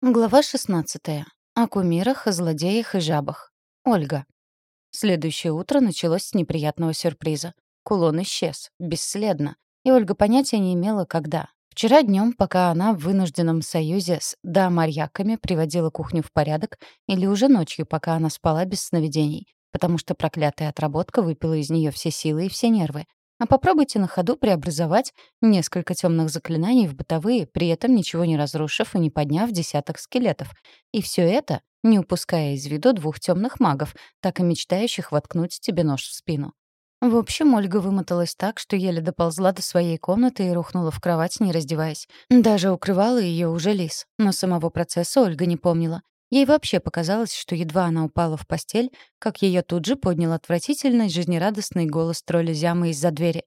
Глава 16. О кумирах, злодеях и жабах. Ольга. Следующее утро началось с неприятного сюрприза. Кулон исчез, бесследно, и Ольга понятия не имела, когда. Вчера днем, пока она в вынужденном союзе с да-марьяками приводила кухню в порядок, или уже ночью, пока она спала без сновидений, потому что проклятая отработка выпила из нее все силы и все нервы. А попробуйте на ходу преобразовать несколько темных заклинаний в бытовые, при этом ничего не разрушив и не подняв десяток скелетов. И все это, не упуская из виду двух темных магов, так и мечтающих воткнуть тебе нож в спину. В общем, Ольга вымоталась так, что еле доползла до своей комнаты и рухнула в кровать, не раздеваясь. Даже укрывала ее уже лис, но самого процесса Ольга не помнила. Ей вообще показалось, что едва она упала в постель, как ее тут же поднял отвратительный, жизнерадостный голос тролля Зямы из-за двери.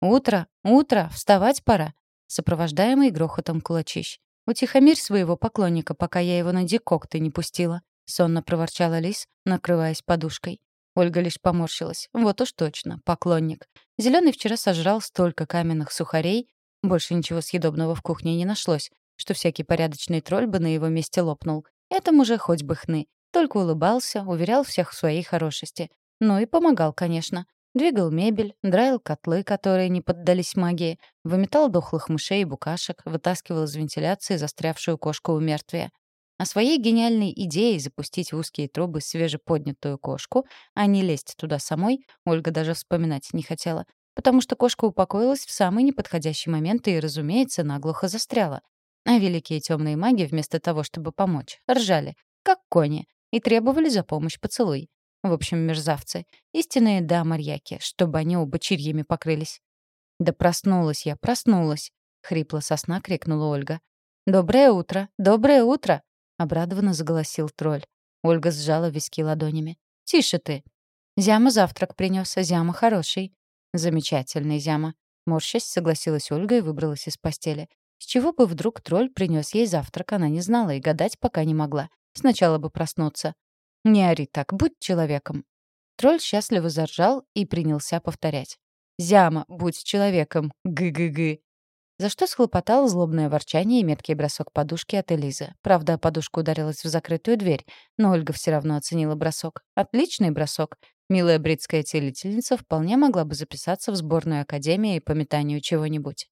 «Утро! Утро! Вставать пора!» сопровождаемый грохотом кулачищ. «Утихомирь своего поклонника, пока я его на декокты не пустила», — сонно проворчала Лис, накрываясь подушкой. Ольга лишь поморщилась. Вот уж точно, поклонник. Зеленый вчера сожрал столько каменных сухарей, больше ничего съедобного в кухне не нашлось, что всякий порядочный тролль бы на его месте лопнул. Этому же хоть бы хны. Только улыбался, уверял всех в своей хорошести. Ну и помогал, конечно. Двигал мебель, драил котлы, которые не поддались магии, выметал дохлых мышей и букашек, вытаскивал из вентиляции застрявшую кошку у мертвия. О своей гениальной идее запустить в узкие трубы свежеподнятую кошку, а не лезть туда самой, Ольга даже вспоминать не хотела, потому что кошка упокоилась в самый неподходящий момент и, разумеется, наглухо застряла. А великие темные маги, вместо того, чтобы помочь, ржали, как кони, и требовали за помощь поцелуй. В общем, мерзавцы. Истинные да-марьяки, чтобы они оба чирьями покрылись. «Да проснулась я, проснулась!» — хрипло сосна крикнула Ольга. «Доброе утро! Доброе утро!» — обрадованно заголосил тролль. Ольга сжала виски ладонями. «Тише ты!» «Зяма завтрак принес, Зяма хороший». «Замечательный, Зяма». Морщась, согласилась Ольга и выбралась из постели. С чего бы вдруг тролль принес ей завтрак, она не знала и гадать пока не могла. Сначала бы проснуться. «Не ори так, будь человеком». Тролль счастливо заржал и принялся повторять. «Зяма, будь человеком, гы-гы-гы». За что схлопотал злобное ворчание и меткий бросок подушки от Элизы. Правда, подушка ударилась в закрытую дверь, но Ольга все равно оценила бросок. Отличный бросок. Милая бритская целительница вполне могла бы записаться в сборную академии по метанию чего-нибудь.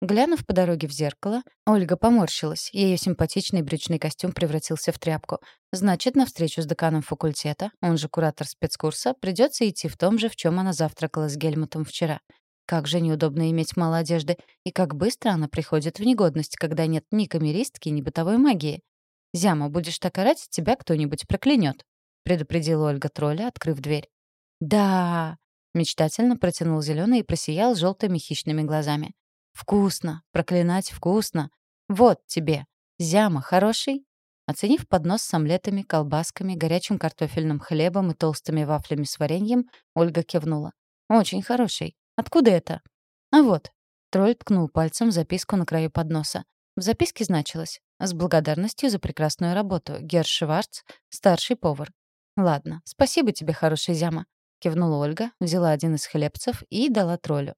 Глянув по дороге в зеркало, Ольга поморщилась. Ее симпатичный брючный костюм превратился в тряпку. Значит, на встречу с деканом факультета, он же куратор спецкурса, придется идти в том же, в чем она завтракала с Гельмутом вчера. Как же неудобно иметь мало одежды, и как быстро она приходит в негодность, когда нет ни камеристки, ни бытовой магии. «Зяма, будешь так орать, тебя кто-нибудь проклянет», — предупредила Ольга тролля, открыв дверь. «Да!» — мечтательно протянул зеленый и просиял желтыми хищными глазами. Вкусно, проклинать вкусно. Вот тебе. Зяма хороший? Оценив поднос с омлетами, колбасками, горячим картофельным хлебом и толстыми вафлями с вареньем, Ольга кивнула. «Очень хороший. Откуда это?» «А вот». Тролль ткнул пальцем записку на краю подноса. В записке значилось «С благодарностью за прекрасную работу. Герр Шварц, старший повар». «Ладно, спасибо тебе, хороший зяма», — кивнула Ольга, взяла один из хлебцев и дала троллю.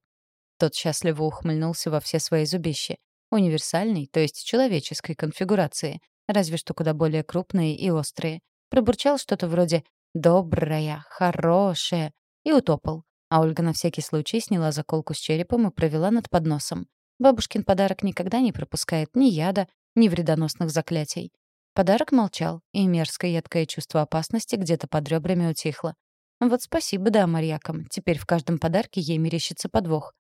Тот счастливо ухмыльнулся во все свои зубища. Универсальный, то есть человеческой конфигурации, разве что куда более крупные и острые. Пробурчал что-то вроде «добрая», «хорошая» и утопал. А Ольга на всякий случай сняла заколку с черепом и провела над подносом. Бабушкин подарок никогда не пропускает ни яда, ни вредоносных заклятий. Подарок молчал, и мерзкое едкое чувство опасности где-то под ребрами утихло. Вот спасибо, да, Марьякам. Теперь в каждом подарке ей мерещится подвох.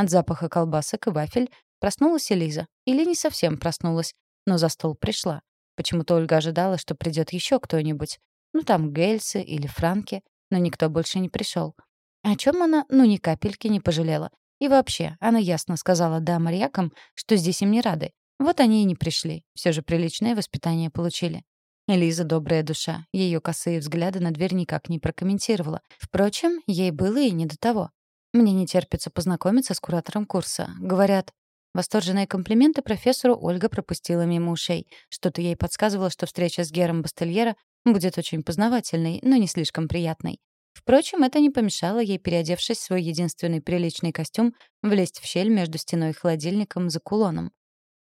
От запаха колбасок и вафель проснулась Элиза. Или не совсем проснулась, но за стол пришла. Почему-то Ольга ожидала, что придет еще кто-нибудь. Ну, там Гельсы или Франки, но никто больше не пришел. О чем она, ну, ни капельки не пожалела. И вообще, она ясно сказала да Марьякам, что здесь им не рады. Вот они и не пришли. Все же приличное воспитание получили. Элиза добрая душа. Ее косые взгляды на дверь никак не прокомментировала. Впрочем, ей было и не до того. Мне не терпится познакомиться с куратором курса. Говорят, восторженные комплименты профессору Ольга пропустила мимо ушей. Что-то ей подсказывало, что встреча с Гером Бастельера будет очень познавательной, но не слишком приятной. Впрочем, это не помешало ей, переодевшись в свой единственный приличный костюм, влезть в щель между стеной и холодильником за кулоном.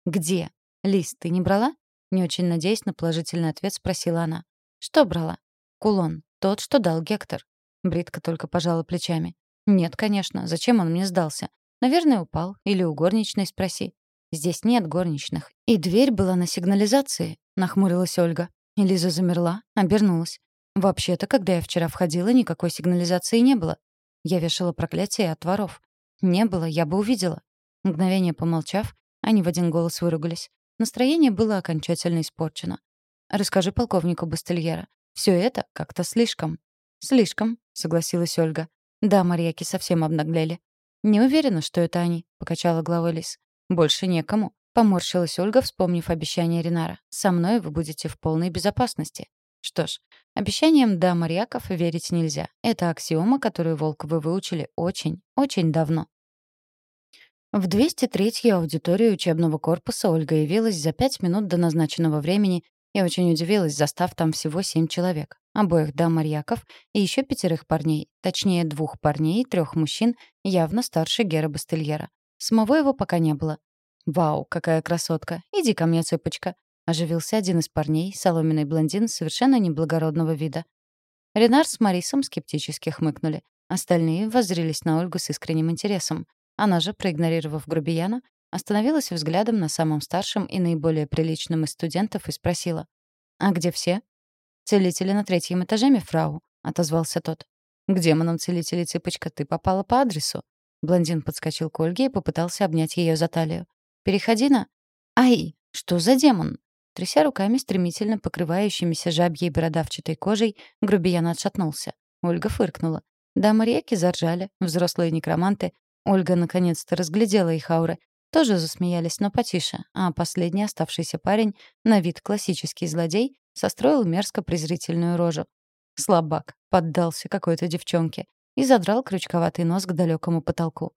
«Где? Лист ты не брала?» Не очень надеясь на положительный ответ, спросила она. «Что брала?» «Кулон. Тот, что дал Гектор». Бритка только пожала плечами. «Нет, конечно. Зачем он мне сдался? Наверное, упал. Или у горничной спроси». «Здесь нет горничных. И дверь была на сигнализации», — нахмурилась Ольга. Лиза замерла, обернулась. «Вообще-то, когда я вчера входила, никакой сигнализации не было. Я вешала проклятие от воров. Не было, я бы увидела». Мгновение помолчав, они в один голос выругались. Настроение было окончательно испорчено. «Расскажи полковнику Бастельера. Все это как-то слишком». «Слишком», — согласилась Ольга. «Да, марьяки совсем обнаглели». «Не уверена, что это они», — покачала головой Лис. «Больше некому», — поморщилась Ольга, вспомнив обещание Ринара. «Со мной вы будете в полной безопасности». Что ж, обещаниям да марьяков верить нельзя. Это аксиома, которую Волковы выучили очень, очень давно. В 203-ю аудиторию учебного корпуса Ольга явилась за пять минут до назначенного времени и очень удивилась, застав там всего семь человек. Обоих дам-марьяков и еще пятерых парней, точнее двух парней и трех мужчин, явно старше Гера Бастельера. Самого его пока не было. «Вау, какая красотка! Иди ко мне, цыпочка!» Оживился один из парней, соломенный блондин совершенно неблагородного вида. Ренар с Марисом скептически хмыкнули. Остальные воззрелись на Ольгу с искренним интересом. Она же, проигнорировав грубияна, остановилась взглядом на самом старшем и наиболее приличном из студентов и спросила. «А где все?» «Целители на третьем этаже, мифрау», — отозвался тот. «К демонам целители, цыпочка, ты попала по адресу». Блондин подскочил к Ольге и попытался обнять ее за талию. «Переходи на...» «Ай, что за демон?» Тряся руками, стремительно покрывающимися жабьей бородавчатой кожей, грубиян отшатнулся. Ольга фыркнула. Дамы реки заржали, взрослые некроманты. Ольга наконец-то разглядела их ауры. Тоже засмеялись, но потише, а последний оставшийся парень, на вид классический злодей, состроил мерзко-презрительную рожу. Слабак, поддался какой-то девчонке и задрал крючковатый нос к далекому потолку.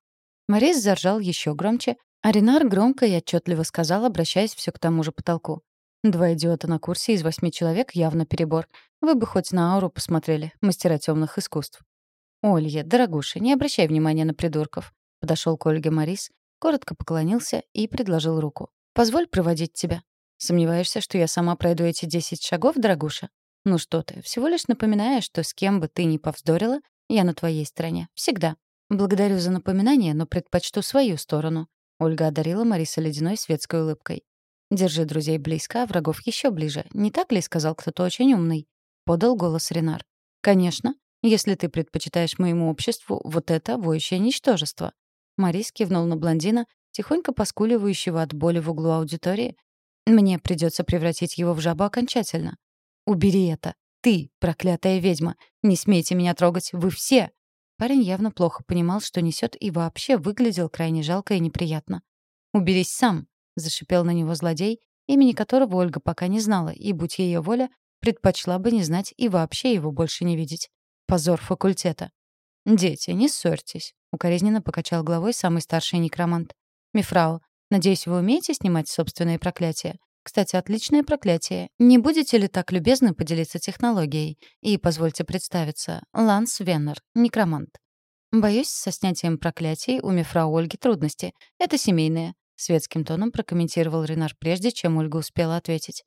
Морис заржал еще громче, а Ренар громко и отчетливо сказал, обращаясь все к тому же потолку. Два идиота на курсе из восьми человек явно перебор. Вы бы хоть на ауру посмотрели, мастера темных искусств. «Олья, дорогуша, не обращай внимания на придурков». Подошел к Ольге Морис, коротко поклонился и предложил руку. «Позволь проводить тебя». «Сомневаешься, что я сама пройду эти десять шагов, дорогуша?» «Ну что ты, всего лишь напоминаю, что с кем бы ты ни повздорила, я на твоей стороне. Всегда. Благодарю за напоминание, но предпочту свою сторону». Ольга одарила Мариса ледяной светской улыбкой. «Держи друзей близко, а врагов еще ближе. Не так ли?» — сказал кто-то очень умный. Подал голос Ренар. «Конечно, если ты предпочитаешь моему обществу вот это воющее ничтожество». Марис кивнул на блондина, тихонько поскуливающего от боли в углу аудитории. «Мне придется превратить его в жабу окончательно». «Убери это! Ты, проклятая ведьма! Не смейте меня трогать! Вы все!» Парень явно плохо понимал, что несет, и вообще выглядел крайне жалко и неприятно. «Уберись сам!» — зашипел на него злодей, имени которого Ольга пока не знала, и, будь ее воля, предпочла бы не знать и вообще его больше не видеть. Позор факультета. «Дети, не ссорьтесь», — укоризненно покачал головой самый старший некромант. «Мифрау, надеюсь, вы умеете снимать собственные проклятия? Кстати, отличное проклятие. Не будете ли так любезны поделиться технологией? И позвольте представиться. Ланс Веннер, некромант. Боюсь, со снятием проклятий у мифрау Ольги трудности. Это семейное. Светским тоном прокомментировал Ренар прежде, чем Ольга успела ответить.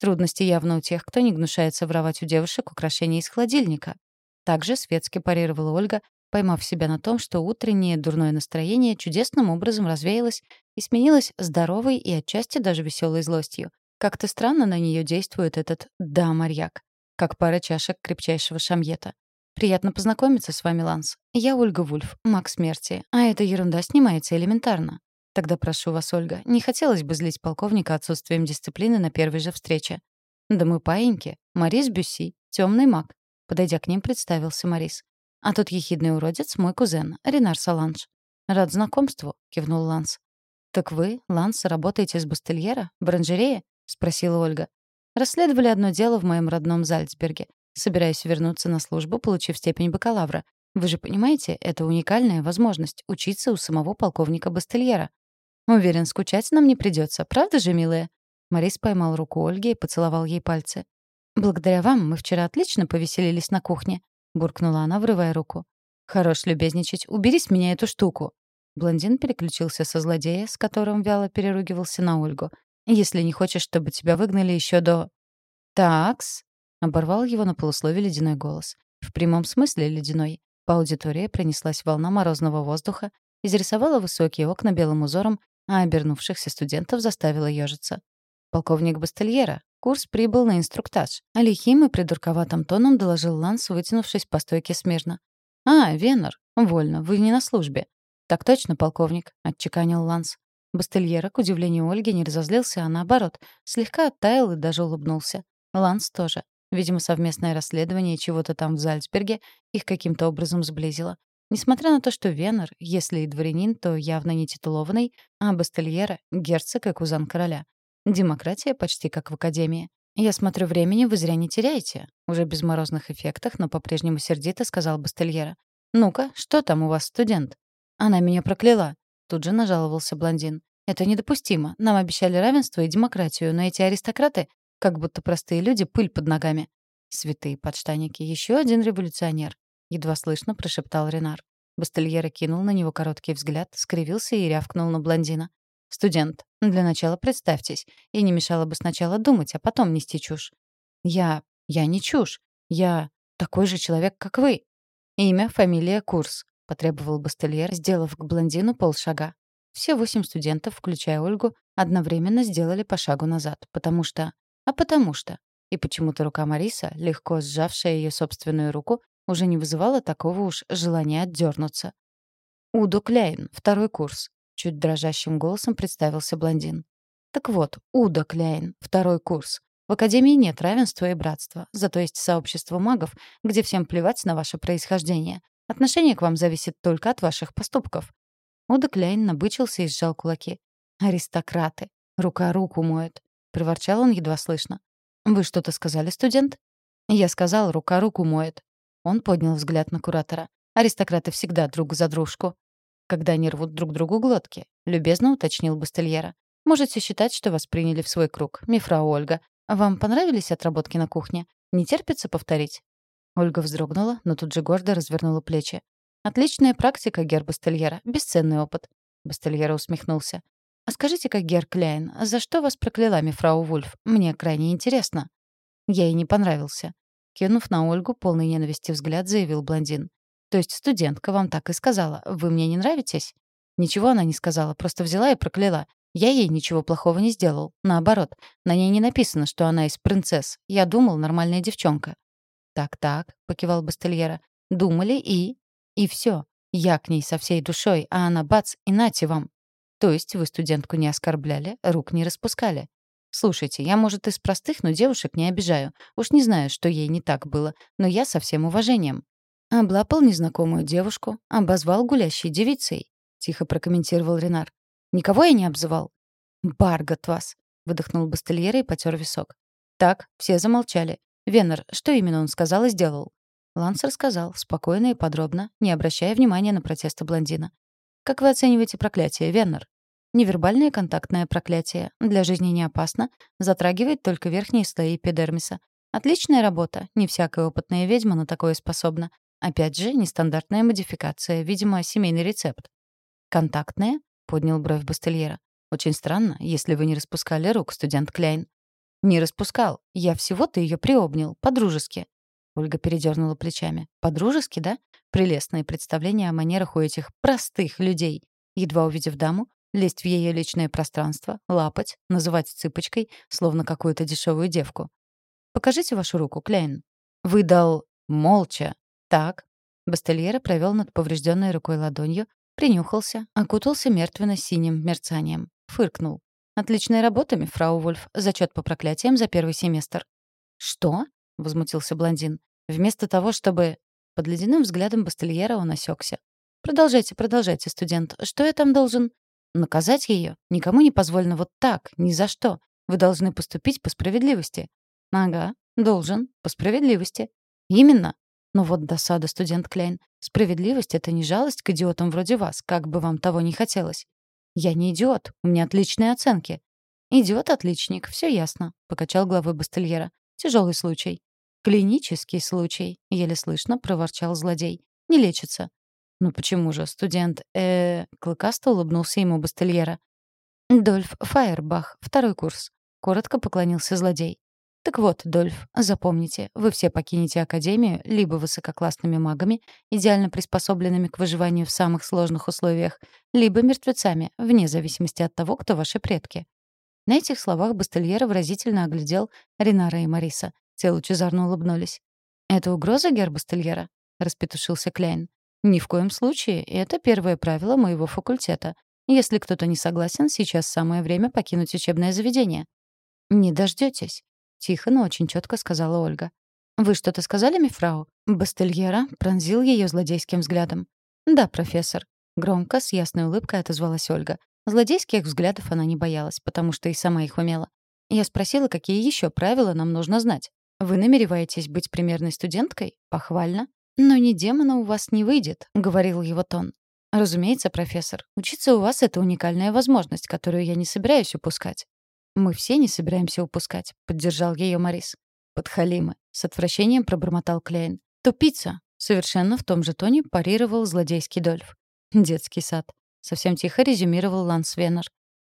Трудности явно у тех, кто не гнушается воровать у девушек украшения из холодильника. Также светски парировала Ольга, поймав себя на том, что утреннее дурное настроение чудесным образом развеялось и сменилось здоровой и отчасти даже веселой злостью. Как-то странно на нее действует этот «да-марьяк», как пара чашек крепчайшего шамьета. «Приятно познакомиться с вами, Ланс. Я Ольга Вульф, маг смерти, а эта ерунда снимается элементарно. Тогда прошу вас, Ольга, не хотелось бы злить полковника отсутствием дисциплины на первой же встрече. Да мы паиньки. Марис Бюсси, темный маг. Подойдя к ним, представился Марис. А тут ехидный уродец мой кузен, Ренар Саланж. Рад знакомству, кивнул Ланс. Так вы, Ланс, работаете с Бастельера, в оранжерее? спросила Ольга. Расследовали одно дело в моем родном Зальцберге. Собираюсь вернуться на службу, получив степень бакалавра. Вы же понимаете, это уникальная возможность учиться у самого полковника Бастельера. Уверен, скучать нам не придется, правда же, милая?» Марис поймал руку Ольги и поцеловал ей пальцы. «Благодаря вам мы вчера отлично повеселились на кухне», — буркнула она, врывая руку. «Хорош любезничать, убери с меня эту штуку». Блондин переключился со злодея, с которым вяло переругивался на Ольгу. если не хочешь, чтобы тебя выгнали еще до...» «Такс», — оборвал его на полуслове ледяной голос. В прямом смысле ледяной. По аудитории пронеслась волна морозного воздуха, изрисовала высокие окна белым узором, а обернувшихся студентов заставила ежиться. Полковник Бастельера. Курс прибыл на инструктаж. А лихим и придурковатым тоном доложил Ланс, вытянувшись по стойке смирно. «А, Венер. Вольно. Вы не на службе». «Так точно, полковник», — отчеканил Ланс. Бастельера, к удивлению Ольги, не разозлился, а наоборот, слегка оттаял и даже улыбнулся. Ланс тоже. Видимо, совместное расследование чего-то там в Зальцберге их каким-то образом сблизило. Несмотря на то, что Венер, если и дворянин, то явно не титулованный, а Бастельера — герцог и кузан короля. Демократия почти как в Академии. «Я смотрю, времени вы зря не теряете», — уже без морозных эффектах, но по-прежнему сердито сказал Бастельера. «Ну-ка, что там у вас, студент?» «Она меня прокляла», — тут же нажаловался блондин. «Это недопустимо. Нам обещали равенство и демократию, но эти аристократы, как будто простые люди, пыль под ногами». «Святые подштанники, еще один революционер», — едва слышно прошептал Ренар. Бастельера кинул на него короткий взгляд, скривился и рявкнул на блондина. «Студент, для начала представьтесь. И не мешало бы сначала думать, а потом нести чушь». «Я... я не чушь. Я такой же человек, как вы». «Имя, фамилия, курс», — потребовал Бастельер, сделав к блондину полшага. Все восемь студентов, включая Ольгу, одновременно сделали по шагу назад, потому что... А потому что... И почему-то рука Мариса, легко сжавшая ее собственную руку, уже не вызывала такого уж желания отдернуться. «Удо Кляйн, второй курс», — чуть дрожащим голосом представился блондин. «Так вот, Удо Кляйн, второй курс. В Академии нет равенства и братства, зато есть сообщество магов, где всем плевать на ваше происхождение. Отношение к вам зависит только от ваших поступков». Уда Кляйн набычился и сжал кулаки. «Аристократы. Рука руку моет», — проворчал он едва слышно. «Вы что-то сказали, студент?» «Я сказал, рука руку моет». Он поднял взгляд на куратора. «Аристократы всегда друг за дружку». «Когда они рвут друг другу глотки», — любезно уточнил Бастельера. «Можете считать, что вас приняли в свой круг. Мифрау Ольга. Вам понравились отработки на кухне? Не терпится повторить?» Ольга вздрогнула, но тут же гордо развернула плечи. «Отличная практика, гер Бастельера. Бесценный опыт». Бастельера усмехнулся. «А скажите-ка, гер Кляйн, за что вас прокляла мифрау Вульф? Мне крайне интересно». Я ей не понравился. Кинув на Ольгу полный ненависти взгляд, заявил блондин. «То есть студентка вам так и сказала. Вы мне не нравитесь?» Ничего она не сказала, просто взяла и прокляла. Я ей ничего плохого не сделал. Наоборот, на ней не написано, что она из принцесс. Я думал, нормальная девчонка. «Так-так», — покивал Бастельера. «Думали и...» «И все. Я к ней со всей душой, а она бац, и нате вам». «То есть вы студентку не оскорбляли, рук не распускали?» «Слушайте, я, может, из простых, но девушек не обижаю. Уж не знаю, что ей не так было, но я со всем уважением». «Облапал незнакомую девушку, обозвал гулящей девицей», — тихо прокомментировал Ренар. «Никого я не обзывал». «Баргот вас», — выдохнул Бастельера и потер висок. «Так, все замолчали. Венер, что именно он сказал и сделал?» Ланс рассказал, спокойно и подробно, не обращая внимания на протесты блондина. «Как вы оцениваете проклятие, Венер?» Невербальное контактное проклятие. Для жизни не опасно, затрагивает только верхние слои эпидермиса. Отличная работа. Не всякая опытная ведьма на такое способна. Опять же, нестандартная модификация, видимо, семейный рецепт. «Контактная?» — поднял бровь Бастельера. «Очень странно, если вы не распускали рук, студент Кляйн». «Не распускал. Я всего-то ее приобнял, по-дружески». Ольга передернула плечами. «По-дружески, да? Прелестное представление о манерах у этих простых людей». Едва увидев даму, лезть в ее личное пространство, лапать, называть цыпочкой, словно какую-то дешевую девку. «Покажите вашу руку, Кляйн». «Выдал молча». «Так». Бастельера провел над поврежденной рукой ладонью, принюхался, окутался мертвенно-синим мерцанием. Фыркнул. «Отличная работа, мифрау Вольф. Зачет по проклятиям за первый семестр». «Что?» — возмутился блондин. «Вместо того, чтобы...» Под ледяным взглядом Бастельера он осекся. «Продолжайте, продолжайте, студент. Что я там должен...» «Наказать ее? Никому не позволено вот так, ни за что. Вы должны поступить по справедливости». «Ага, должен. По справедливости». «Именно. Но вот досада, студент Клейн. Справедливость — это не жалость к идиотам вроде вас, как бы вам того не хотелось. «Я не идиот. У меня отличные оценки». «Идиот-отличник, все ясно», — покачал головой Бастельера. Тяжелый случай». «Клинический случай», — еле слышно проворчал злодей. «Не лечится». «Ну почему же, студент, э, Клыкасто улыбнулся ему Бастельера. «Дольф Фаербах, второй курс», — коротко поклонился злодей. «Так вот, Дольф, запомните, вы все покинете Академию либо высококлассными магами, идеально приспособленными к выживанию в самых сложных условиях, либо мертвецами, вне зависимости от того, кто ваши предки». На этих словах Бастельера выразительно оглядел Ринара и Мариса. Те лучезарно улыбнулись. «Это угроза, гер Бастельера?» — распетушился Кляйн. «Ни в коем случае. Это первое правило моего факультета. Если кто-то не согласен, сейчас самое время покинуть учебное заведение». «Не дождётесь», — тихо, но очень чётко сказала Ольга. «Вы что-то сказали, мифрау?» Бастельера пронзил её злодейским взглядом. «Да, профессор». Громко, с ясной улыбкой отозвалась Ольга. Злодейских взглядов она не боялась, потому что и сама их умела. Я спросила, какие ещё правила нам нужно знать. «Вы намереваетесь быть примерной студенткой? Похвально. Но ни демона у вас не выйдет», — говорил его тон. «Разумеется, профессор. Учиться у вас — это уникальная возможность, которую я не собираюсь упускать». «Мы все не собираемся упускать», — поддержал ее Морис. «Подхалимы», — с отвращением пробормотал Клейн. «Тупица», — совершенно в том же тоне парировал злодейский Дольф. «Детский сад», — совсем тихо резюмировал Ланс Венер.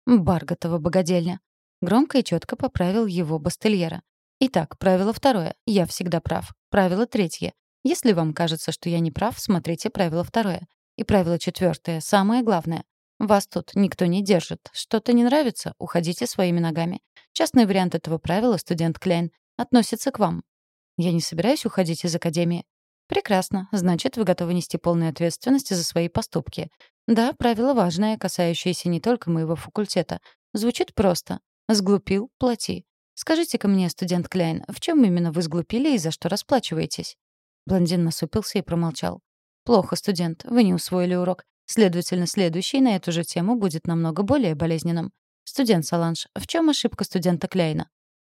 «Барготова богадельня». Громко и четко поправил его Бастельера. Итак, правило второе. Я всегда прав. Правило третье. Если вам кажется, что я не прав, смотрите правило второе. И правило четвертое, самое главное. Вас тут никто не держит. Что-то не нравится — уходите своими ногами. Частный вариант этого правила, студент Кляйн, относится к вам. Я не собираюсь уходить из академии. Прекрасно. Значит, вы готовы нести полную ответственность за свои поступки. Да, правило важное, касающееся не только моего факультета. Звучит просто. Сглупил — плати. Скажите-ка мне, студент Кляйн, в чем именно вы сглупили и за что расплачиваетесь? Блондин насупился и промолчал. Плохо, студент, вы не усвоили урок. Следовательно, следующий на эту же тему будет намного более болезненным. Студент Саланж, в чем ошибка студента Кляйна?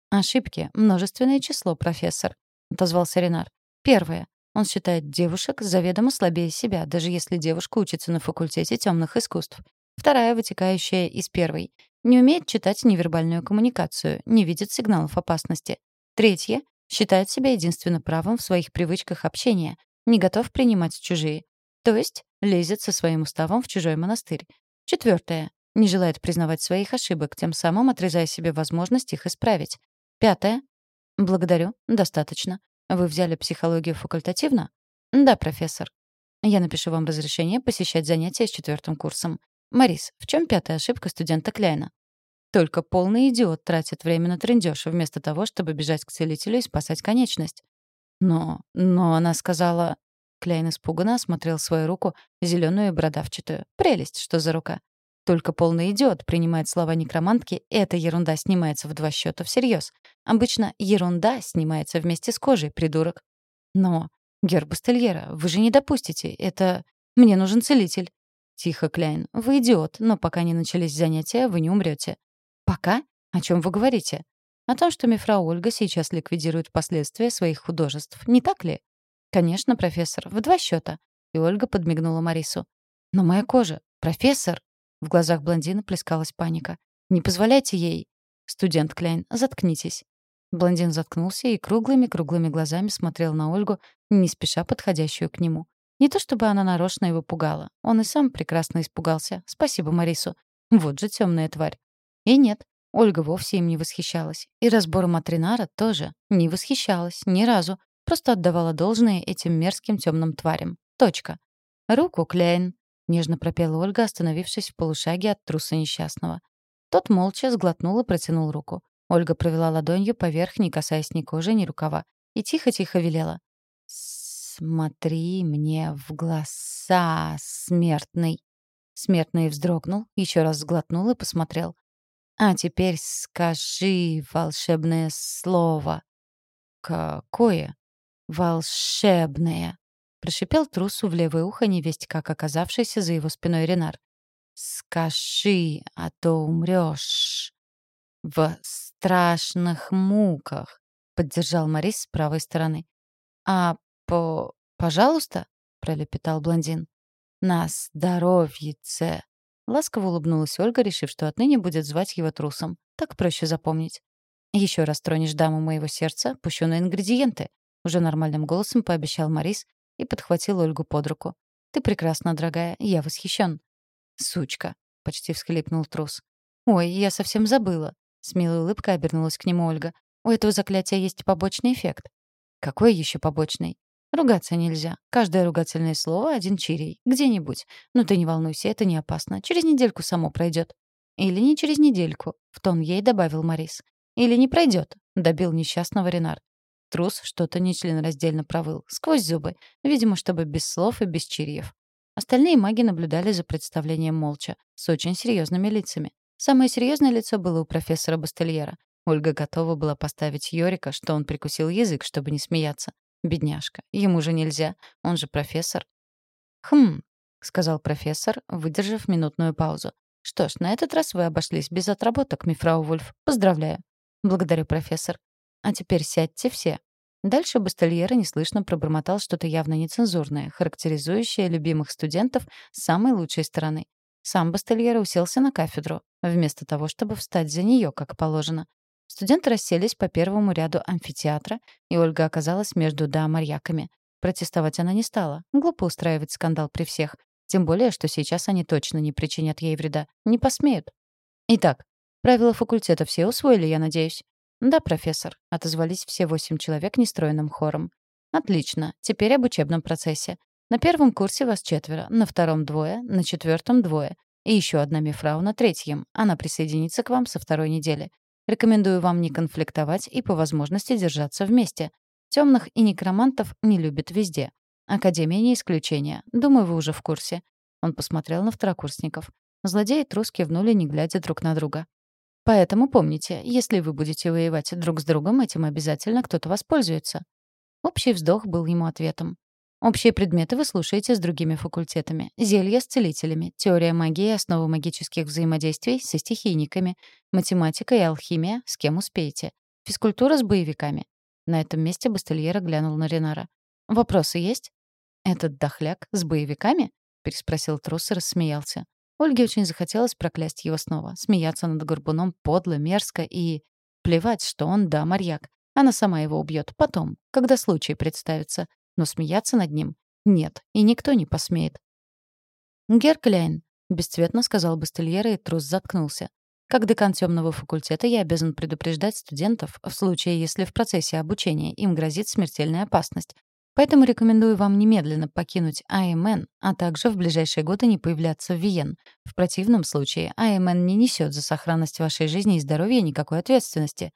Ошибки — множественное число, профессор, отозвался Ренар. Первое. Он считает девушек заведомо слабее себя, даже если девушка учится на факультете темных искусств. Вторая, вытекающая из первой. Не умеет читать невербальную коммуникацию, не видит сигналов опасности. Третье. Считает себя единственно правым в своих привычках общения, не готов принимать чужие. То есть лезет со своим уставом в чужой монастырь. Четвертое. Не желает признавать своих ошибок, тем самым отрезая себе возможность их исправить. Пятое. Благодарю, достаточно. Вы взяли психологию факультативно? Да, профессор. Я напишу вам разрешение посещать занятия с четвертым курсом. Марис, в чем пятая ошибка студента Кляйна? Только полный идиот тратит время на трындёж, вместо того, чтобы бежать к целителю и спасать конечность. Но... но она сказала... Кляйн испуганно осмотрел свою руку, зеленую и бородавчатую. Прелесть, что за рука. Только полный идиот принимает слова некромантки, и эта ерунда снимается в два счета всерьез. Обычно ерунда снимается вместе с кожей, придурок. Но, Гербустельера, вы же не допустите. Это... Мне нужен целитель. Тихо, Кляйн. Вы идиот, но пока не начались занятия, вы не умрете. Пока? О чем вы говорите? О том, что мифрау Ольга сейчас ликвидирует последствия своих художеств. Не так ли? «Конечно, профессор, в два счета. И Ольга подмигнула Марису. «Но моя кожа! Профессор!» В глазах блондина плескалась паника. «Не позволяйте ей!» «Студент Кляйн, заткнитесь!» Блондин заткнулся и круглыми-круглыми глазами смотрел на Ольгу, не спеша подходящую к нему. Не то чтобы она нарочно его пугала. Он и сам прекрасно испугался. Спасибо Марису. Вот же темная тварь. И нет, Ольга вовсе им не восхищалась. И разбором от Ринара тоже не восхищалась ни разу. Просто отдавала должное этим мерзким темным тварям. Точка. «Руку, Кляйн», — нежно пропела Ольга, остановившись в полушаге от труса несчастного. Тот молча сглотнул и протянул руку. Ольга провела ладонью поверх, не касаясь ни кожи, ни рукава, и тихо-тихо велела. «Смотри мне в глаза, смертный!» Смертный вздрогнул, еще раз сглотнул и посмотрел. «А теперь скажи волшебное слово». «Какое?» «Волшебная!» — прошипел трусу в левое ухо невесть как оказавшийся за его спиной Ренар. «Скажи, а то умрёшь!» «В страшных муках!» — поддержал Марис с правой стороны. «А по... пожалуйста?» — пролепетал блондин. «На здоровьице!» Ласково улыбнулась Ольга, решив, что отныне будет звать его трусом. Так проще запомнить. «Еще раз тронешь даму моего сердца, пущу на ингредиенты», уже нормальным голосом пообещал Морис и подхватил Ольгу под руку. «Ты прекрасна, дорогая, я восхищен». «Сучка», — почти всхлипнул трус. «Ой, я совсем забыла». С милой улыбкой обернулась к нему Ольга. «У этого заклятия есть побочный эффект». «Какой еще побочный?» «Ругаться нельзя. Каждое ругательное слово — один чирий. Где-нибудь. Но ты не волнуйся, это не опасно. Через недельку само пройдет. «Или не через недельку», — в тон ей добавил Морис. «Или не пройдет», — добил несчастного Ренар. Трус что-то нечленораздельно провыл, сквозь зубы, видимо, чтобы без слов и без чирьев. Остальные маги наблюдали за представлением молча, с очень серьезными лицами. Самое серьезное лицо было у профессора Бастельера. Ольга готова была поставить Йорика, что он прикусил язык, чтобы не смеяться. Бедняжка. Ему же нельзя. Он же профессор. «Хм», — сказал профессор, выдержав минутную паузу. «Что ж, на этот раз вы обошлись без отработок, мифрау Вульф. Поздравляю». «Благодарю, профессор. А теперь сядьте все». Дальше Бастельера неслышно пробормотал что-то явно нецензурное, характеризующее любимых студентов с самой лучшей стороны. Сам Бастельера уселся на кафедру, вместо того, чтобы встать за нее, как положено. Студенты расселись по первому ряду амфитеатра, и Ольга оказалась между да-марьяками. Протестовать она не стала. Глупо устраивать скандал при всех. Тем более, что сейчас они точно не причинят ей вреда. Не посмеют. Итак, правила факультета все усвоили, я надеюсь? «Да, профессор», — отозвались все восемь человек нестроенным хором. «Отлично. Теперь об учебном процессе. На первом курсе вас четверо, на втором — двое, на четвертом — двое. И еще одна мифрау на третьем. Она присоединится к вам со второй недели. Рекомендую вам не конфликтовать и по возможности держаться вместе. Темных и некромантов не любят везде. Академия не исключение. Думаю, вы уже в курсе». Он посмотрел на второкурсников. Злодеи трус кивнули, не глядя друг на друга. Поэтому помните, если вы будете воевать друг с другом, этим обязательно кто-то воспользуется. Общий вздох был ему ответом. Общие предметы вы слушаете с другими факультетами. Зелья с целителями, теория магии основы магических взаимодействий со стихийниками, математика и алхимия, с кем успеете. Физкультура с боевиками. На этом месте Бастельера глянул на Ренара. «Вопросы есть?» «Этот дохляк с боевиками?» — переспросил трус и рассмеялся. Ольге очень захотелось проклясть его снова, смеяться над горбуном подло, мерзко и... Плевать, что он, да, марьяк. Она сама его убьет потом, когда случай представится. Но смеяться над ним — нет, и никто не посмеет. «Геркляйн», — бесцветно сказал Бастельера, и трус заткнулся. «Как декан темного факультета я обязан предупреждать студентов в случае, если в процессе обучения им грозит смертельная опасность, Поэтому рекомендую вам немедленно покинуть АМН, а также в ближайшие годы не появляться в Виен. В противном случае АМН не несет за сохранность вашей жизни и здоровья никакой ответственности.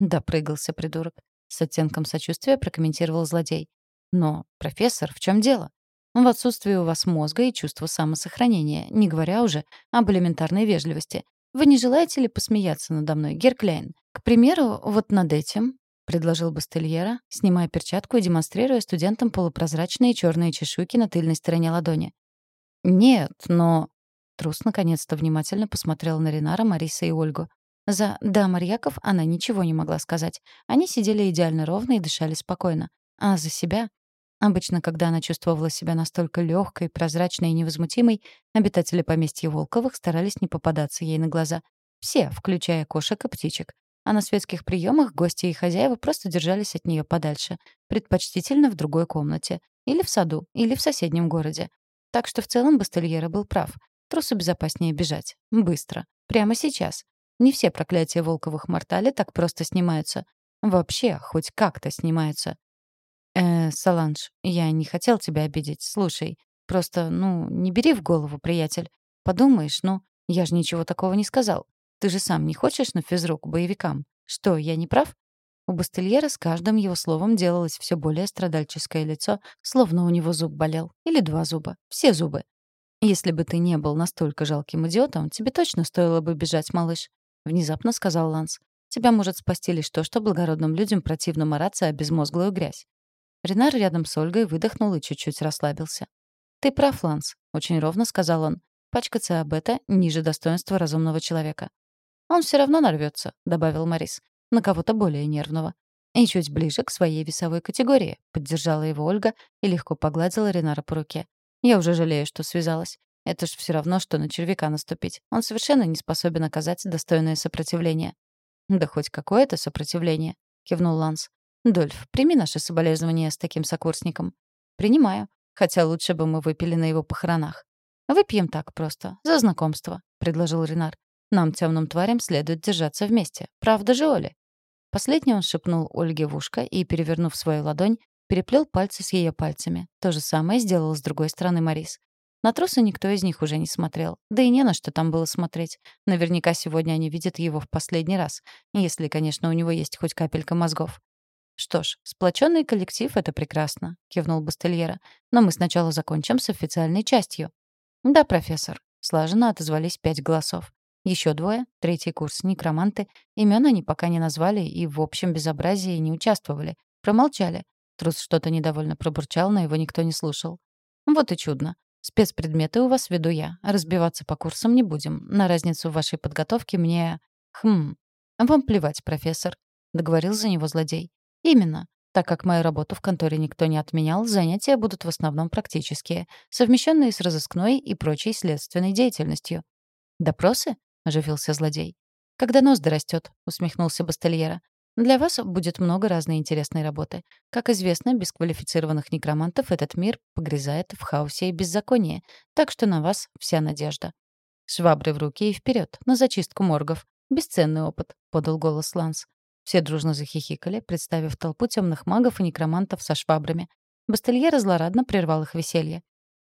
Допрыгался придурок. С оттенком сочувствия прокомментировал злодей. Но, профессор, в чем дело? В отсутствии у вас мозга и чувства самосохранения, не говоря уже об элементарной вежливости. Вы не желаете ли посмеяться надо мной, Геркляйн? К примеру, вот над этим предложил Бастельера, снимая перчатку и демонстрируя студентам полупрозрачные черные чешуйки на тыльной стороне ладони. «Нет, но...» Трус наконец-то внимательно посмотрел на Ренара, Мариса и Ольгу. За «да, Марьяков» она ничего не могла сказать. Они сидели идеально ровно и дышали спокойно. А за себя... Обычно, когда она чувствовала себя настолько легкой, прозрачной и невозмутимой, обитатели поместья Волковых старались не попадаться ей на глаза. Все, включая кошек и птичек. А на светских приемах гости и хозяева просто держались от нее подальше, предпочтительно в другой комнате, или в саду, или в соседнем городе. Так что в целом Бастельера был прав. Трусу безопаснее бежать. Быстро. Прямо сейчас. Не все проклятия Волковых мортали так просто снимаются. Вообще, хоть как-то снимаются. «Э, Саланж, я не хотел тебя обидеть. Слушай, просто, ну, не бери в голову, приятель. Подумаешь, ну, я же ничего такого не сказал. Ты же сам не хочешь на физрук боевикам? Что, я не прав?» У Бастельера с каждым его словом делалось все более страдальческое лицо, словно у него зуб болел. Или два зуба. Все зубы. «Если бы ты не был настолько жалким идиотом, тебе точно стоило бы бежать, малыш», — внезапно сказал Ланс. «Тебя может спасти лишь то, что благородным людям противно мараться о безмозглую грязь». Ренар рядом с Ольгой выдохнул и чуть-чуть расслабился. «Ты прав, Ланс», — очень ровно сказал он. «Пачкаться об это ниже достоинства разумного человека. «Он все равно нарвется», — добавил Морис. «На кого-то более нервного». «И чуть ближе к своей весовой категории», — поддержала его Ольга и легко погладила Ренара по руке. «Я уже жалею, что связалась. Это ж все равно, что на червяка наступить. Он совершенно не способен оказать достойное сопротивление». «Да хоть какое-то сопротивление», — кивнул Ланс. «Дольф, прими наше соболезнование с таким сокурсником». «Принимаю. Хотя лучше бы мы выпили на его похоронах». «Выпьем так просто, за знакомство», — предложил Ренар. Нам, темным тварям, следует держаться вместе. Правда же, Оля?» Последний он шепнул Ольге в ушко и, перевернув свою ладонь, переплел пальцы с ее пальцами. То же самое сделал с другой стороны Марис. На трусы никто из них уже не смотрел. Да и не на что там было смотреть. Наверняка сегодня они видят его в последний раз. Если, конечно, у него есть хоть капелька мозгов. «Что ж, сплоченный коллектив — это прекрасно», — кивнул Бастельера. «Но мы сначала закончим с официальной частью». «Да, профессор», — слаженно отозвались пять голосов. Еще двое, третий курс, некроманты. Имен они пока не назвали и в общем безобразии не участвовали. Промолчали. Трус что-то недовольно пробурчал, но его никто не слушал. Вот и чудно. Спецпредметы у вас веду я. Разбиваться по курсам не будем. На разницу в вашей подготовке мне... Хм. Вам плевать, профессор. Договорил за него злодей. Именно. Так как мою работу в конторе никто не отменял, занятия будут в основном практические, совмещенные с разыскной и прочей следственной деятельностью. «Допросы?» — оживился злодей. «Когда нос дорастет», — усмехнулся Бастельера. Для вас будет много разной интересной работы. Как известно, без квалифицированных некромантов этот мир погрязает в хаосе и беззаконии, так что на вас вся надежда. Швабры в руки и вперед, на зачистку моргов. Бесценный опыт, подал голос Ланс. Все дружно захихикали, представив толпу темных магов и некромантов со швабрами. Бастельер злорадно прервал их веселье.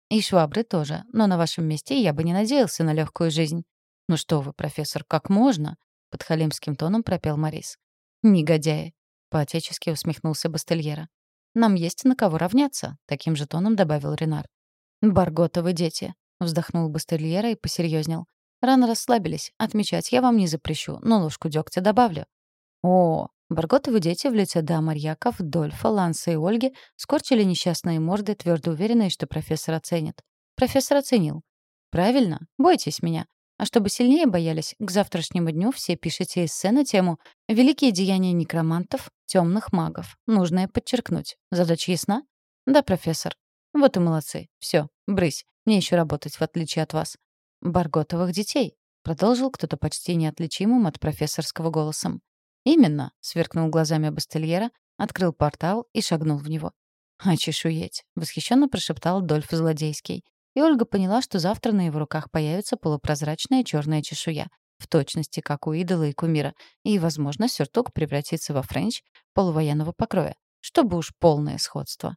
И швабры тоже, но на вашем месте я бы не надеялся на легкую жизнь. Ну что вы, профессор, как можно? Под халимским тоном пропел Морис. «Негодяи!» — поотечески усмехнулся Бастельера. «Нам есть на кого равняться», — таким же тоном добавил Ренар. «Барготовы дети», — вздохнул Бастельера и посерьезнел. «Рано расслабились. Отмечать я вам не запрещу, но ложку дегтя добавлю». «О, Барготовы дети в лице Дамарьяков, Дольфа, Ланса и Ольги скорчили несчастные морды, твердо уверенные, что профессор оценит. Профессор оценил. «Правильно. Бойтесь меня. А чтобы сильнее боялись, к завтрашнему дню все пишите эссе на тему «Великие деяния некромантов, темных магов». Нужно подчеркнуть. Задача ясна? Да, профессор. Вот и молодцы. Все, брысь. Мне еще работать, в отличие от вас. Барготовых детей. Продолжил кто-то почти неотличимым от профессорского голосом. «Именно», — сверкнул глазами Бастельера, открыл портал и шагнул в него. «Очешуеть!» — восхищенно прошептал Дольф Злодейский. И Ольга поняла, что завтра на его руках появится полупрозрачная черная чешуя, в точности, как у идола и кумира, и, возможно, сюртук превратится во френч полувоенного покроя, чтобы уж полное сходство.